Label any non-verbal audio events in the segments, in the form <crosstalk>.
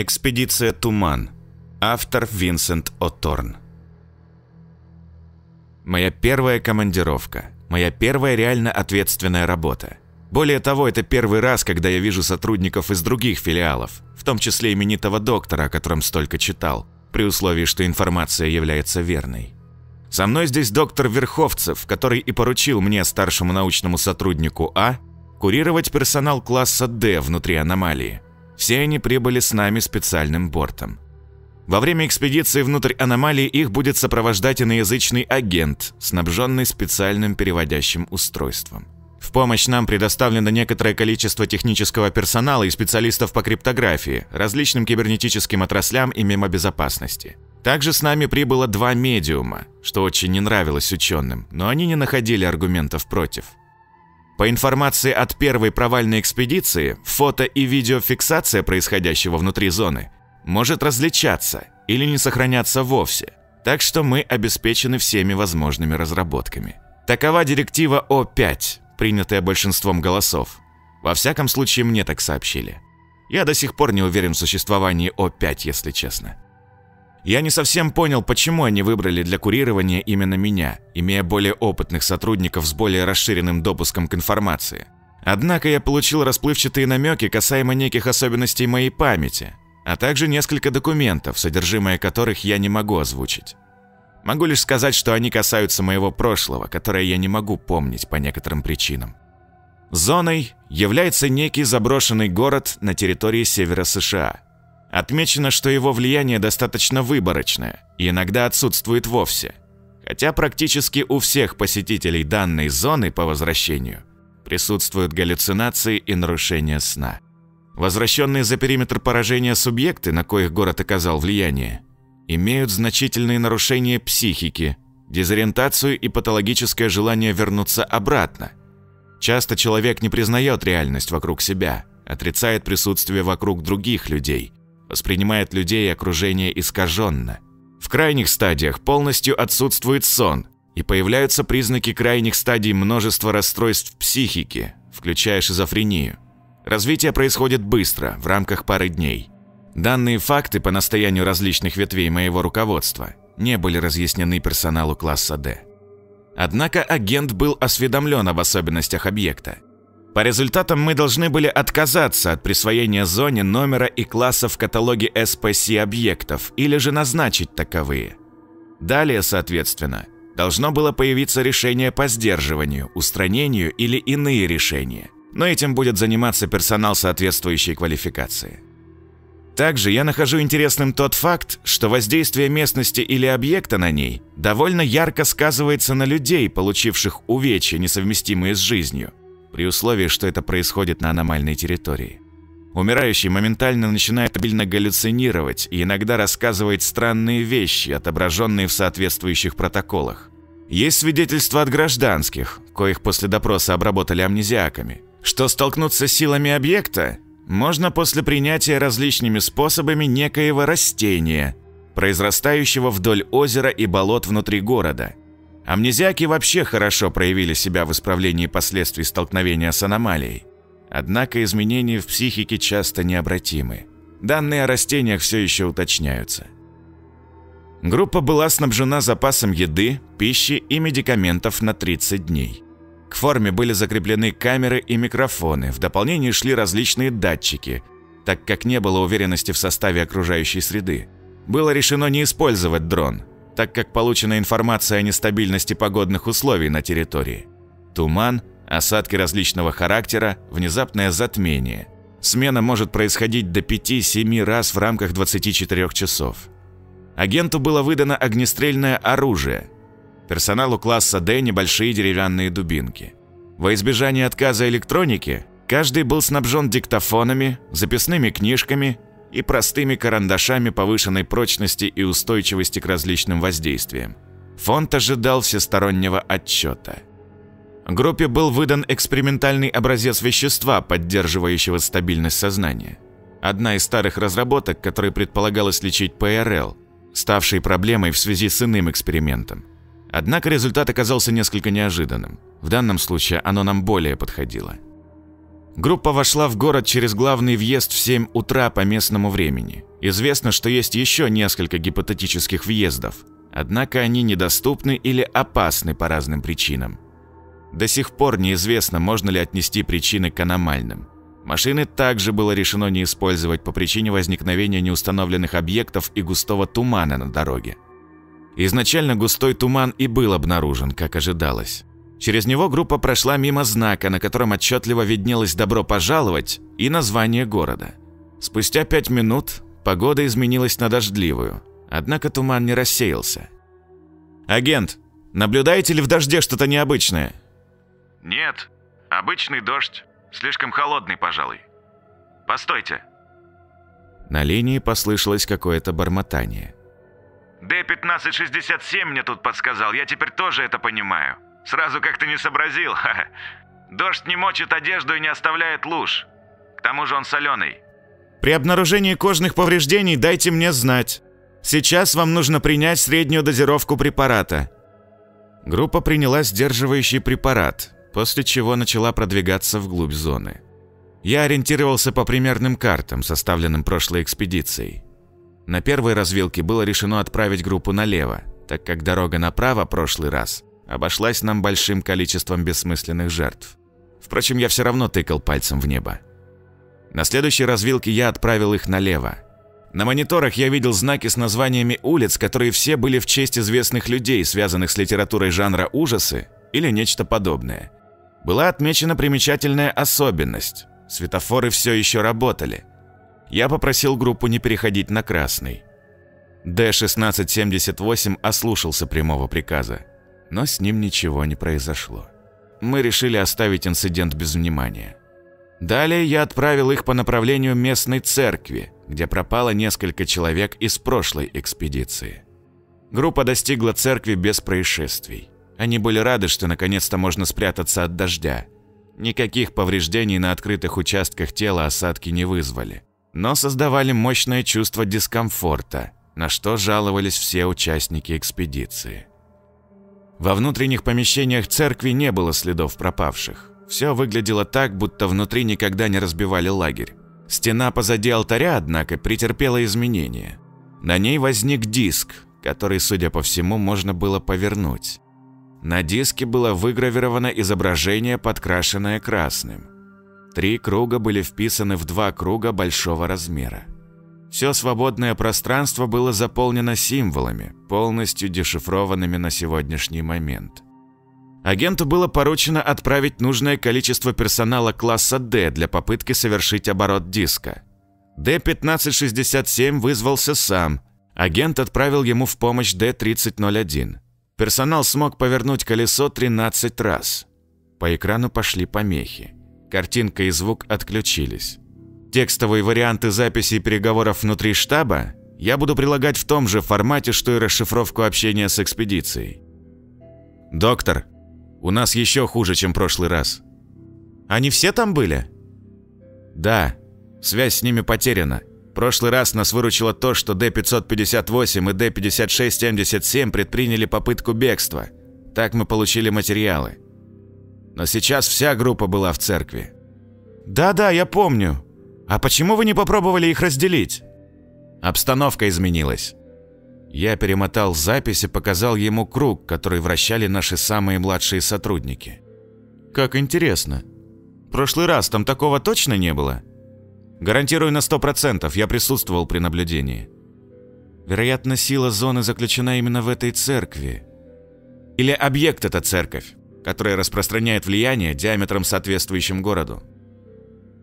Экспедиция «Туман». Автор Винсент О'Торн. Моя первая командировка. Моя первая реально ответственная работа. Более того, это первый раз, когда я вижу сотрудников из других филиалов, в том числе именитого доктора, о котором столько читал, при условии, что информация является верной. Со мной здесь доктор Верховцев, который и поручил мне, старшему научному сотруднику А, курировать персонал класса D внутри аномалии – все они прибыли с нами специальным бортом. Во время экспедиции внутрь аномалии их будет сопровождать иноязычный агент, снабженный специальным переводящим устройством. В помощь нам предоставлено некоторое количество технического персонала и специалистов по криптографии, различным кибернетическим отраслям и мемобезопасности. Также с нами прибыло два медиума, что очень не нравилось ученым, но они не находили аргументов против. По информации от первой провальной экспедиции, фото и видеофиксация происходящего внутри зоны может различаться или не сохраняться вовсе, так что мы обеспечены всеми возможными разработками. Такова директива О5, принятая большинством голосов. Во всяком случае, мне так сообщили. Я до сих пор не уверен в существовании О5, если честно. Я не совсем понял, почему они выбрали для курирования именно меня, имея более опытных сотрудников с более расширенным допуском к информации. Однако я получил расплывчатые намеки касаемо неких особенностей моей памяти, а также несколько документов, содержимое которых я не могу озвучить. Могу лишь сказать, что они касаются моего прошлого, которое я не могу помнить по некоторым причинам. Зоной является некий заброшенный город на территории севера США – Отмечено, что его влияние достаточно выборочное и иногда отсутствует вовсе. Хотя практически у всех посетителей данной зоны по возвращению присутствуют галлюцинации и нарушения сна. Возвращенные за периметр поражения субъекты, на коих город оказал влияние, имеют значительные нарушения психики, дезориентацию и патологическое желание вернуться обратно. Часто человек не признает реальность вокруг себя, отрицает присутствие вокруг других людей воспринимает людей и окружение искаженно. В крайних стадиях полностью отсутствует сон, и появляются признаки крайних стадий множества расстройств психики, включая шизофрению. Развитие происходит быстро, в рамках пары дней. Данные факты по настоянию различных ветвей моего руководства не были разъяснены персоналу класса D. Однако агент был осведомлен об особенностях объекта по результатам мы должны были отказаться от присвоения зоне номера и класса в каталоге SPC объектов или же назначить таковые. Далее, соответственно, должно было появиться решение по сдерживанию, устранению или иные решения. Но этим будет заниматься персонал соответствующей квалификации. Также я нахожу интересным тот факт, что воздействие местности или объекта на ней довольно ярко сказывается на людей, получивших увечья, несовместимые с жизнью при условии, что это происходит на аномальной территории. Умирающий моментально начинает обильно галлюцинировать и иногда рассказывает странные вещи, отображенные в соответствующих протоколах. Есть свидетельства от гражданских, коих после допроса обработали амнезиаками, что столкнуться с силами объекта можно после принятия различными способами некоего растения, произрастающего вдоль озера и болот внутри города – Амнезиаки вообще хорошо проявили себя в исправлении последствий столкновения с аномалией. Однако изменения в психике часто необратимы. Данные о растениях все еще уточняются. Группа была снабжена запасом еды, пищи и медикаментов на 30 дней. К форме были закреплены камеры и микрофоны, в дополнение шли различные датчики, так как не было уверенности в составе окружающей среды. Было решено не использовать дрон – так как получена информация о нестабильности погодных условий на территории. Туман, осадки различного характера, внезапное затмение. Смена может происходить до 5-7 раз в рамках 24 часов. Агенту было выдано огнестрельное оружие. Персоналу класса D небольшие деревянные дубинки. Во избежание отказа электроники, каждый был снабжен диктофонами, записными книжками и простыми карандашами повышенной прочности и устойчивости к различным воздействиям. Фонд ожидал всестороннего отчета. Группе был выдан экспериментальный образец вещества, поддерживающего стабильность сознания. Одна из старых разработок, которой предполагалось лечить ПРЛ, ставшей проблемой в связи с иным экспериментом. Однако результат оказался несколько неожиданным. В данном случае оно нам более подходило – Группа вошла в город через главный въезд в 7 утра по местному времени. Известно, что есть еще несколько гипотетических въездов, однако они недоступны или опасны по разным причинам. До сих пор неизвестно, можно ли отнести причины к аномальным. Машины также было решено не использовать по причине возникновения неустановленных объектов и густого тумана на дороге. Изначально густой туман и был обнаружен, как ожидалось. Через него группа прошла мимо знака, на котором отчетливо виднелось «Добро пожаловать» и название города. Спустя пять минут погода изменилась на дождливую, однако туман не рассеялся. «Агент, наблюдаете ли в дожде что-то необычное?» «Нет, обычный дождь. Слишком холодный, пожалуй. Постойте». На линии послышалось какое-то бормотание. Д-1567 мне тут подсказал, я теперь тоже это понимаю. Сразу как-то не сообразил. <laughs> Дождь не мочит одежду и не оставляет луж. К тому же он соленый. При обнаружении кожных повреждений дайте мне знать. Сейчас вам нужно принять среднюю дозировку препарата. Группа приняла сдерживающий препарат, после чего начала продвигаться вглубь зоны. Я ориентировался по примерным картам, составленным прошлой экспедицией. На первой развилке было решено отправить группу налево, так как дорога направо прошлый раз обошлась нам большим количеством бессмысленных жертв. Впрочем, я все равно тыкал пальцем в небо. На следующей развилке я отправил их налево. На мониторах я видел знаки с названиями улиц, которые все были в честь известных людей, связанных с литературой жанра ужасы или нечто подобное. Была отмечена примечательная особенность. Светофоры все еще работали. Я попросил группу не переходить на красный. Д-1678 ослушался прямого приказа но с ним ничего не произошло. Мы решили оставить инцидент без внимания. Далее я отправил их по направлению местной церкви, где пропало несколько человек из прошлой экспедиции. Группа достигла церкви без происшествий. Они были рады, что наконец-то можно спрятаться от дождя. Никаких повреждений на открытых участках тела осадки не вызвали, но создавали мощное чувство дискомфорта, на что жаловались все участники экспедиции. Во внутренних помещениях церкви не было следов пропавших. Все выглядело так, будто внутри никогда не разбивали лагерь. Стена позади алтаря, однако, претерпела изменения. На ней возник диск, который, судя по всему, можно было повернуть. На диске было выгравировано изображение, подкрашенное красным. Три круга были вписаны в два круга большого размера. Все свободное пространство было заполнено символами, полностью дешифрованными на сегодняшний момент. Агенту было поручено отправить нужное количество персонала класса D для попытки совершить оборот диска. D-1567 вызвался сам. Агент отправил ему в помощь D-3001. Персонал смог повернуть колесо 13 раз. По экрану пошли помехи. Картинка и звук отключились. Текстовые варианты записей переговоров внутри штаба я буду прилагать в том же формате, что и расшифровку общения с экспедицией. «Доктор, у нас еще хуже, чем прошлый раз». «Они все там были?» «Да. Связь с ними потеряна. Прошлый раз нас выручило то, что Д-558 и Д-5677 предприняли попытку бегства. Так мы получили материалы. Но сейчас вся группа была в церкви». «Да-да, я помню. «А почему вы не попробовали их разделить?» Обстановка изменилась. Я перемотал запись и показал ему круг, который вращали наши самые младшие сотрудники. «Как интересно. Прошлый раз там такого точно не было?» «Гарантирую на сто процентов, я присутствовал при наблюдении». Вероятно, сила зоны заключена именно в этой церкви. Или объект эта церковь, которая распространяет влияние диаметром соответствующим городу.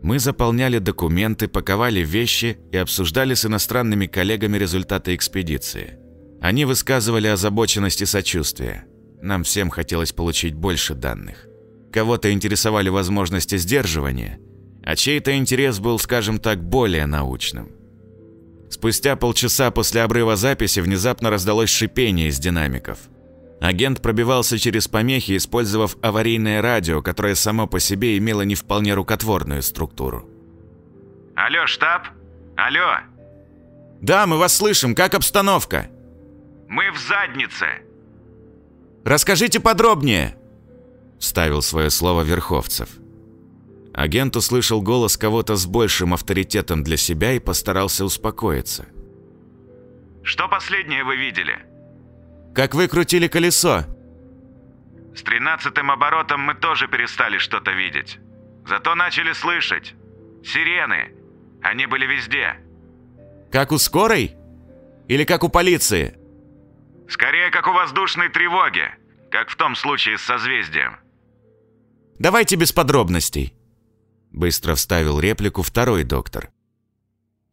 Мы заполняли документы, паковали вещи и обсуждали с иностранными коллегами результаты экспедиции. Они высказывали озабоченность и сочувствие. Нам всем хотелось получить больше данных. Кого-то интересовали возможности сдерживания, а чей-то интерес был, скажем так, более научным. Спустя полчаса после обрыва записи внезапно раздалось шипение из динамиков – Агент пробивался через помехи, использовав аварийное радио, которое само по себе имело не вполне рукотворную структуру. «Алло, штаб? Алло?» «Да, мы вас слышим. Как обстановка?» «Мы в заднице». «Расскажите подробнее», – вставил свое слово Верховцев. Агент услышал голос кого-то с большим авторитетом для себя и постарался успокоиться. Что последнее вы видели? «Как вы крутили колесо?» С тринадцатым оборотом мы тоже перестали что-то видеть. Зато начали слышать. Сирены. Они были везде. «Как у скорой? Или как у полиции?» Скорее, как у воздушной тревоги. Как в том случае с созвездием. «Давайте без подробностей», — быстро вставил реплику второй доктор.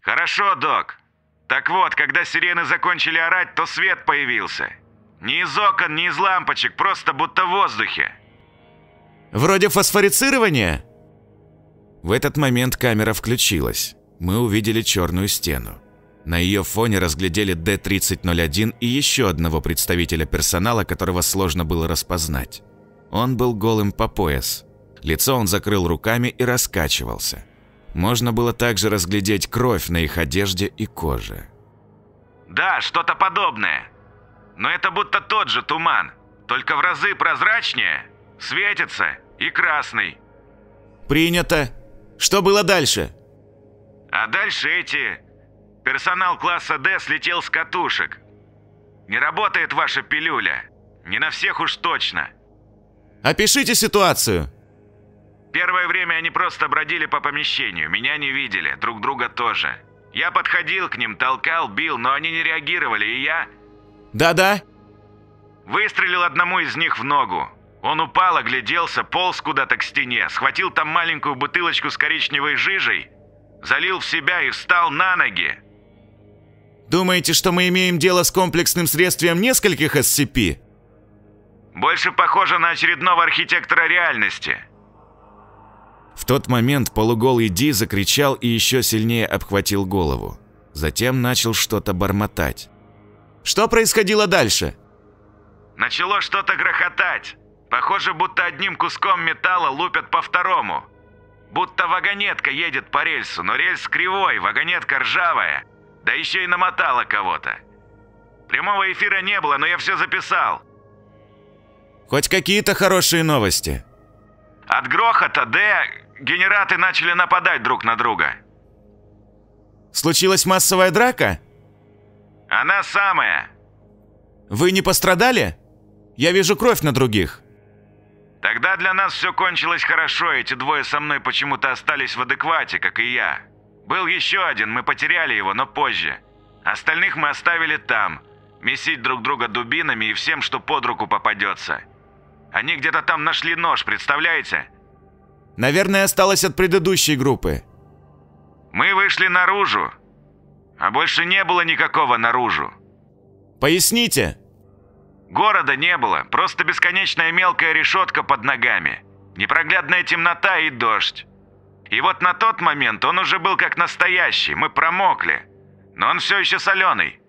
Хорошо, док. Так вот, когда сирены закончили орать, то свет появился. Ни из окон, ни из лампочек, просто будто в воздухе. «Вроде фосфорицирования?» В этот момент камера включилась. Мы увидели черную стену. На ее фоне разглядели Д-3001 и еще одного представителя персонала, которого сложно было распознать. Он был голым по пояс. Лицо он закрыл руками и раскачивался. Можно было также разглядеть кровь на их одежде и коже. Да, что-то подобное. Но это будто тот же туман, только в разы прозрачнее, светится и красный. «Принято. Что было дальше?» А дальше эти... Персонал класса D слетел с катушек. Не работает ваша пилюля. Не на всех уж точно. «Опишите ситуацию!» Первое время они просто бродили по помещению, меня не видели, друг друга тоже. Я подходил к ним, толкал, бил, но они не реагировали, и я... «Да-да?» Выстрелил одному из них в ногу. Он упал, огляделся, полз куда-то к стене, схватил там маленькую бутылочку с коричневой жижей, залил в себя и встал на ноги. «Думаете, что мы имеем дело с комплексным средствием нескольких SCP?» Больше похоже на очередного архитектора реальности. В тот момент полуголый Ди закричал и еще сильнее обхватил голову. Затем начал что-то бормотать. «Что происходило дальше?» Начало что-то грохотать. Похоже, будто одним куском металла лупят по второму. Будто вагонетка едет по рельсу, но рельс кривой, вагонетка ржавая. Да еще и намотала кого-то. Прямого эфира не было, но я все записал. Хоть какие-то хорошие новости. От грохота Д генераты начали нападать друг на друга. Случилась массовая драка? Она самая. Вы не пострадали? Я вижу кровь на других. Тогда для нас все кончилось хорошо, эти двое со мной почему-то остались в адеквате, как и я. Был еще один, мы потеряли его, но позже. Остальных мы оставили там, месить друг друга дубинами и всем, что под руку попадется. Они где-то там нашли нож, представляете? Наверное, осталось от предыдущей группы. Мы вышли наружу, а больше не было никакого наружу. Поясните. Города не было, просто бесконечная мелкая решетка под ногами, непроглядная темнота и дождь. И вот на тот момент он уже был как настоящий, мы промокли. Но он все еще соленый.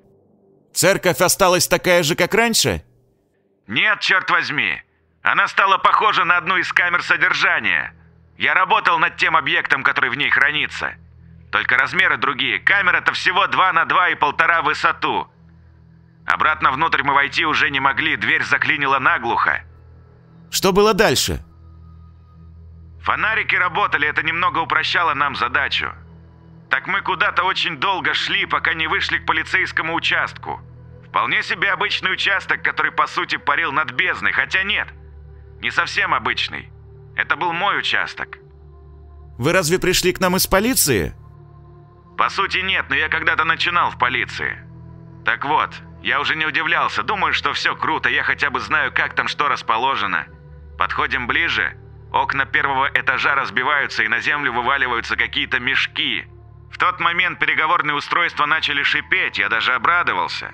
Церковь осталась такая же, как раньше? Нет, черт возьми. Она стала похожа на одну из камер содержания. Я работал над тем объектом, который в ней хранится. Только размеры другие. Камера-то всего 2 на 2 и полтора в высоту. Обратно внутрь мы войти уже не могли, дверь заклинила наглухо. Что было дальше? Фонарики работали, это немного упрощало нам задачу. Так мы куда-то очень долго шли, пока не вышли к полицейскому участку. Вполне себе обычный участок, который по сути парил над бездной, хотя нет. Не совсем обычный. Это был мой участок. Вы разве пришли к нам из полиции? По сути нет, но я когда-то начинал в полиции. Так вот, я уже не удивлялся, думаю, что все круто, я хотя бы знаю, как там что расположено. Подходим ближе, окна первого этажа разбиваются и на землю вываливаются какие-то мешки. В тот момент переговорные устройства начали шипеть, я даже обрадовался.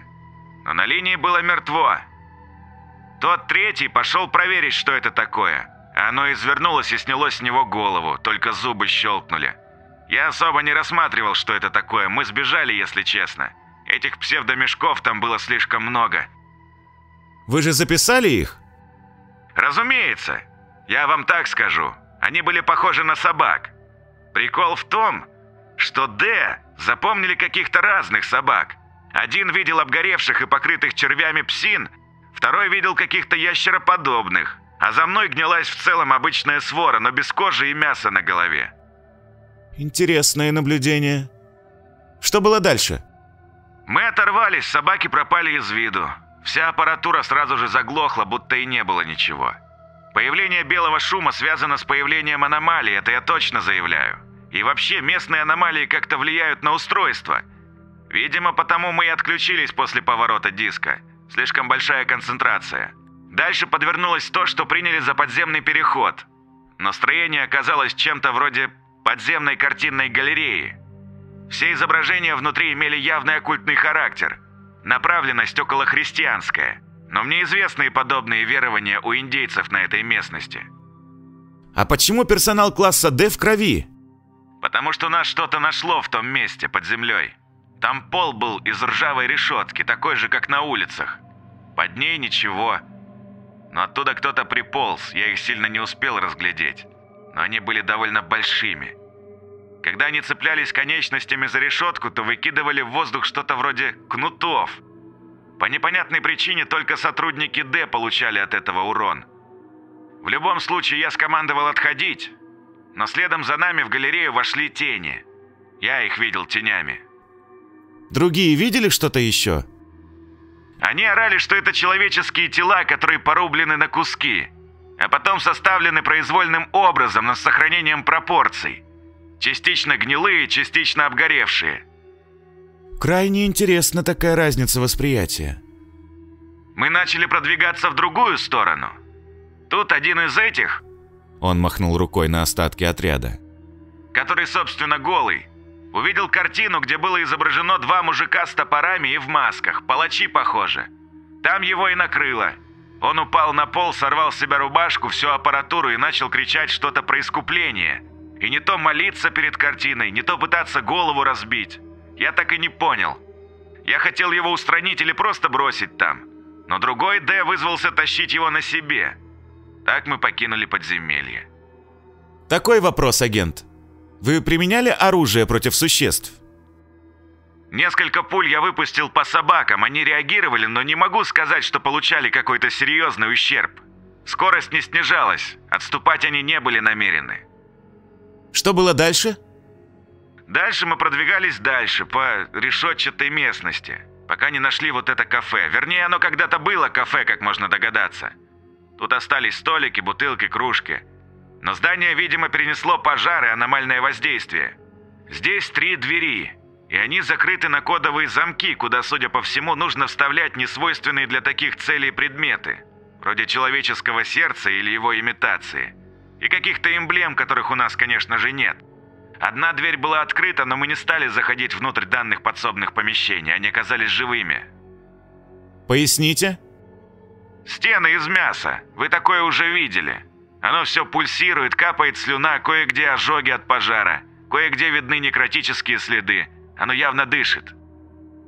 Но на линии было мертво. Тот третий пошел проверить, что это такое. Оно извернулось и сняло с него голову, только зубы щелкнули. Я особо не рассматривал, что это такое, мы сбежали, если честно. Этих псевдомешков там было слишком много. Вы же записали их? Разумеется. Я вам так скажу. Они были похожи на собак. Прикол в том, что Д запомнили каких-то разных собак. Один видел обгоревших и покрытых червями псин, второй видел каких-то ящероподобных, А за мной гнилась в целом обычная свора, но без кожи и мяса на голове. Интересное наблюдение. Что было дальше? Мы оторвались, собаки пропали из виду. Вся аппаратура сразу же заглохла, будто и не было ничего. Появление белого шума связано с появлением аномалий, это я точно заявляю. И вообще, местные аномалии как-то влияют на устройство. Видимо, потому мы и отключились после поворота диска. Слишком большая концентрация. Дальше подвернулось то, что приняли за подземный переход. Настроение оказалось чем-то вроде подземной картинной галереи. Все изображения внутри имели явный оккультный характер. Направленность околохристианская. Но мне известны и подобные верования у индейцев на этой местности. А почему персонал класса D в крови? Потому что нас что-то нашло в том месте, под землей. Там пол был из ржавой решетки, такой же, как на улицах. Под ней ничего. Но оттуда кто-то приполз, я их сильно не успел разглядеть. Но они были довольно большими. Когда они цеплялись конечностями за решетку, то выкидывали в воздух что-то вроде кнутов. По непонятной причине только сотрудники Д получали от этого урон. В любом случае я скомандовал отходить, но следом за нами в галерею вошли тени. Я их видел тенями. Другие видели что-то еще? Они орали, что это человеческие тела, которые порублены на куски, а потом составлены произвольным образом, но с сохранением пропорций. Частично гнилые, частично обгоревшие. Крайне интересна такая разница восприятия. Мы начали продвигаться в другую сторону. Тут один из этих, Он махнул рукой на остатки отряда. который, собственно, голый, увидел картину, где было изображено два мужика с топорами и в масках, палачи, похоже. Там его и накрыло. Он упал на пол, сорвал с себя рубашку, всю аппаратуру и начал кричать что-то про искупление. И не то молиться перед картиной, не то пытаться голову разбить. Я так и не понял. Я хотел его устранить или просто бросить там. Но другой Д вызвался тащить его на себе. Так мы покинули подземелье. Такой вопрос, агент. Вы применяли оружие против существ? Несколько пуль я выпустил по собакам, они реагировали, но не могу сказать, что получали какой-то серьезный ущерб. Скорость не снижалась, отступать они не были намерены. Что было дальше? Дальше мы продвигались дальше, по решетчатой местности, пока не нашли вот это кафе. Вернее, оно когда-то было кафе, как можно догадаться. Тут остались столики, бутылки, кружки. Но здание, видимо, перенесло пожар и аномальное воздействие. Здесь три двери, и они закрыты на кодовые замки, куда, судя по всему, нужно вставлять несвойственные для таких целей предметы, вроде человеческого сердца или его имитации, и каких-то эмблем, которых у нас, конечно же, нет. Одна дверь была открыта, но мы не стали заходить внутрь данных подсобных помещений, они оказались живыми. Поясните? Стены из мяса, вы такое уже видели. Оно все пульсирует, капает слюна, кое-где ожоги от пожара, кое-где видны некротические следы. Оно явно дышит.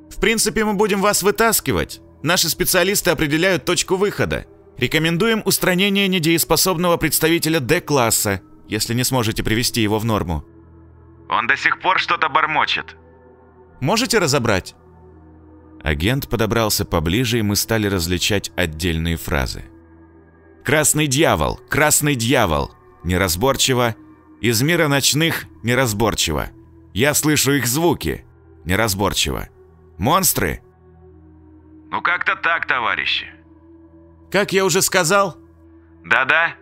В принципе, мы будем вас вытаскивать. Наши специалисты определяют точку выхода. Рекомендуем устранение недееспособного представителя D-класса, если не сможете привести его в норму. Он до сих пор что-то бормочет. Можете разобрать? Агент подобрался поближе, и мы стали различать отдельные фразы. «Красный дьявол! Красный дьявол!» Неразборчиво. «Из мира ночных» неразборчиво. «Я слышу их звуки» неразборчиво. «Монстры?» Ну как-то так, товарищи. Как я уже сказал, Да-да.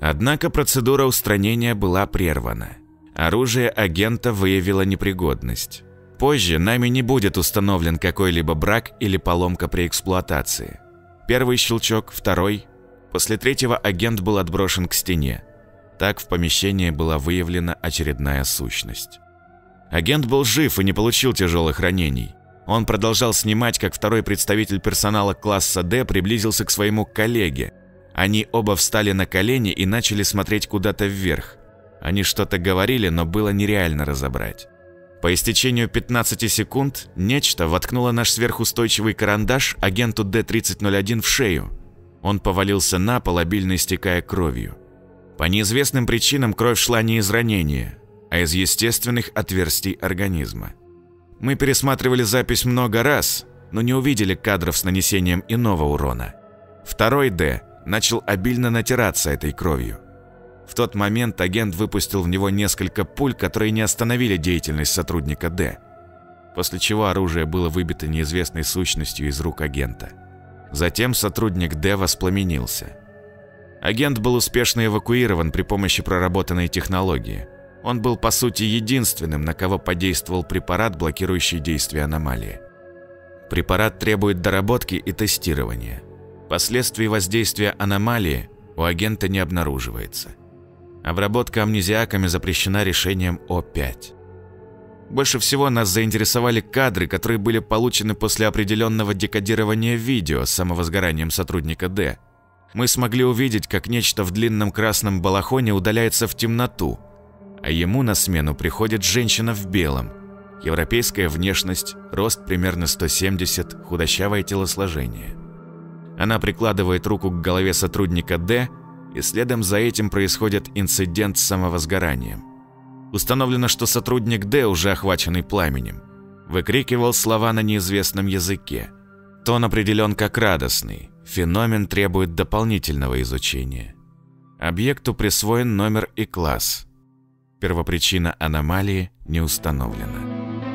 Однако процедура устранения была прервана. Оружие агента выявило непригодность. Позже нами не будет установлен какой-либо брак или поломка при эксплуатации. Первый щелчок, второй. После третьего агент был отброшен к стене. Так в помещении была выявлена очередная сущность. Агент был жив и не получил тяжелых ранений. Он продолжал снимать, как второй представитель персонала класса D приблизился к своему коллеге. Они оба встали на колени и начали смотреть куда-то вверх. Они что-то говорили, но было нереально разобрать. По истечению 15 секунд нечто воткнуло наш сверхустойчивый карандаш агенту D3001 в шею. Он повалился на пол, обильно истекая кровью. По неизвестным причинам кровь шла не из ранения, а из естественных отверстий организма. Мы пересматривали запись много раз, но не увидели кадров с нанесением иного урона. Второй «Д» начал обильно натираться этой кровью. В тот момент агент выпустил в него несколько пуль, которые не остановили деятельность сотрудника Д, после чего оружие было выбито неизвестной сущностью из рук агента. Затем сотрудник Д воспламенился. Агент был успешно эвакуирован при помощи проработанной технологии. Он был, по сути, единственным, на кого подействовал препарат, блокирующий действие аномалии. Препарат требует доработки и тестирования. Последствий воздействия аномалии у агента не обнаруживается. Обработка амнезиаками запрещена решением О5. Больше всего нас заинтересовали кадры, которые были получены после определенного декодирования видео с самовозгоранием сотрудника Д. Мы смогли увидеть, как нечто в длинном красном балахоне удаляется в темноту, а ему на смену приходит женщина в белом. Европейская внешность, рост примерно 170, худощавое телосложение. Она прикладывает руку к голове сотрудника Д и следом за этим происходит инцидент с самовозгоранием. Установлено, что сотрудник Д, уже охваченный пламенем, выкрикивал слова на неизвестном языке. Тон определен как радостный, феномен требует дополнительного изучения. Объекту присвоен номер и класс. Первопричина аномалии не установлена.